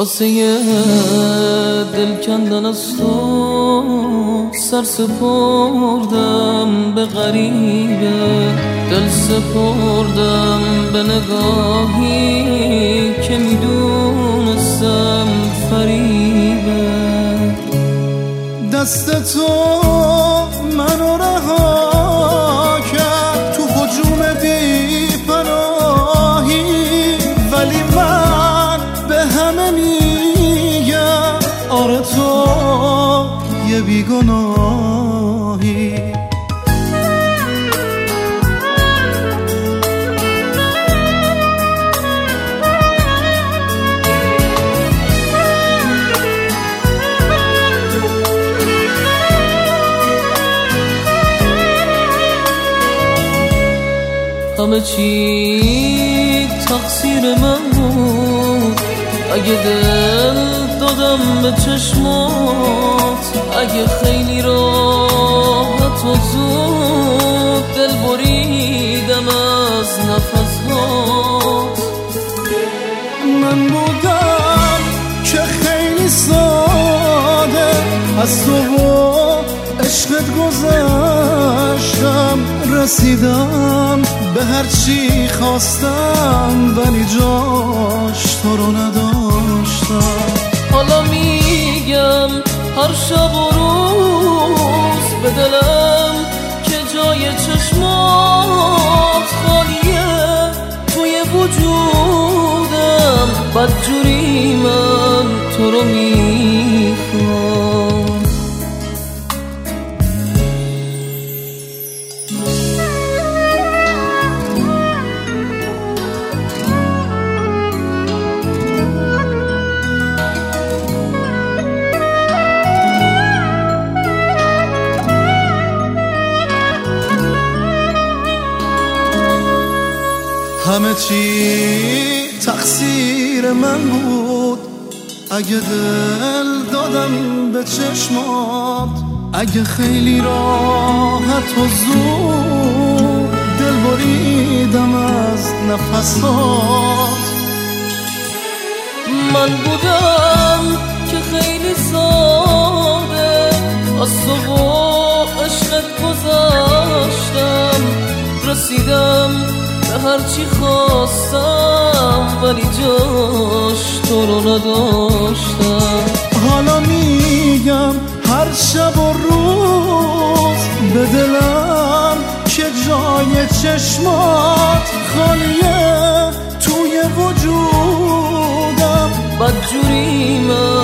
واسه دل کندن از تو سر سپردم به غریبه. دل سپردم به نگاهی که می‌دونستم فریبه. دست تو بیگناهی. همه چی تقصیر من بود. اگه دل دادم به چشمات اگه خیلی راحت و زود دل بریدم از نفسات. من بودم که خیلی ساده از تو و عشقت گذشتم. رسیدم به هر چی خواستم ولی جاش تو رو نداشتم. حالا میگم هر شب و روز به دلم که جای چشمات خالیه. توی وجودم بدجوری من تو رو می‌خوام همه چی تقصیر من بود. اگه دل دادم به چشمات اگه خیلی راحت و زود دل بریدم از نفسات. من بودم که خیلی ساده از تو و عشقت گذاشتم. رسیدم به هر چی خواستم ولی جاش تو رو نداشتم. حالا میگم هر شب و روز به دلم که جای چشمات خالیه توی وجودم. بدجوری من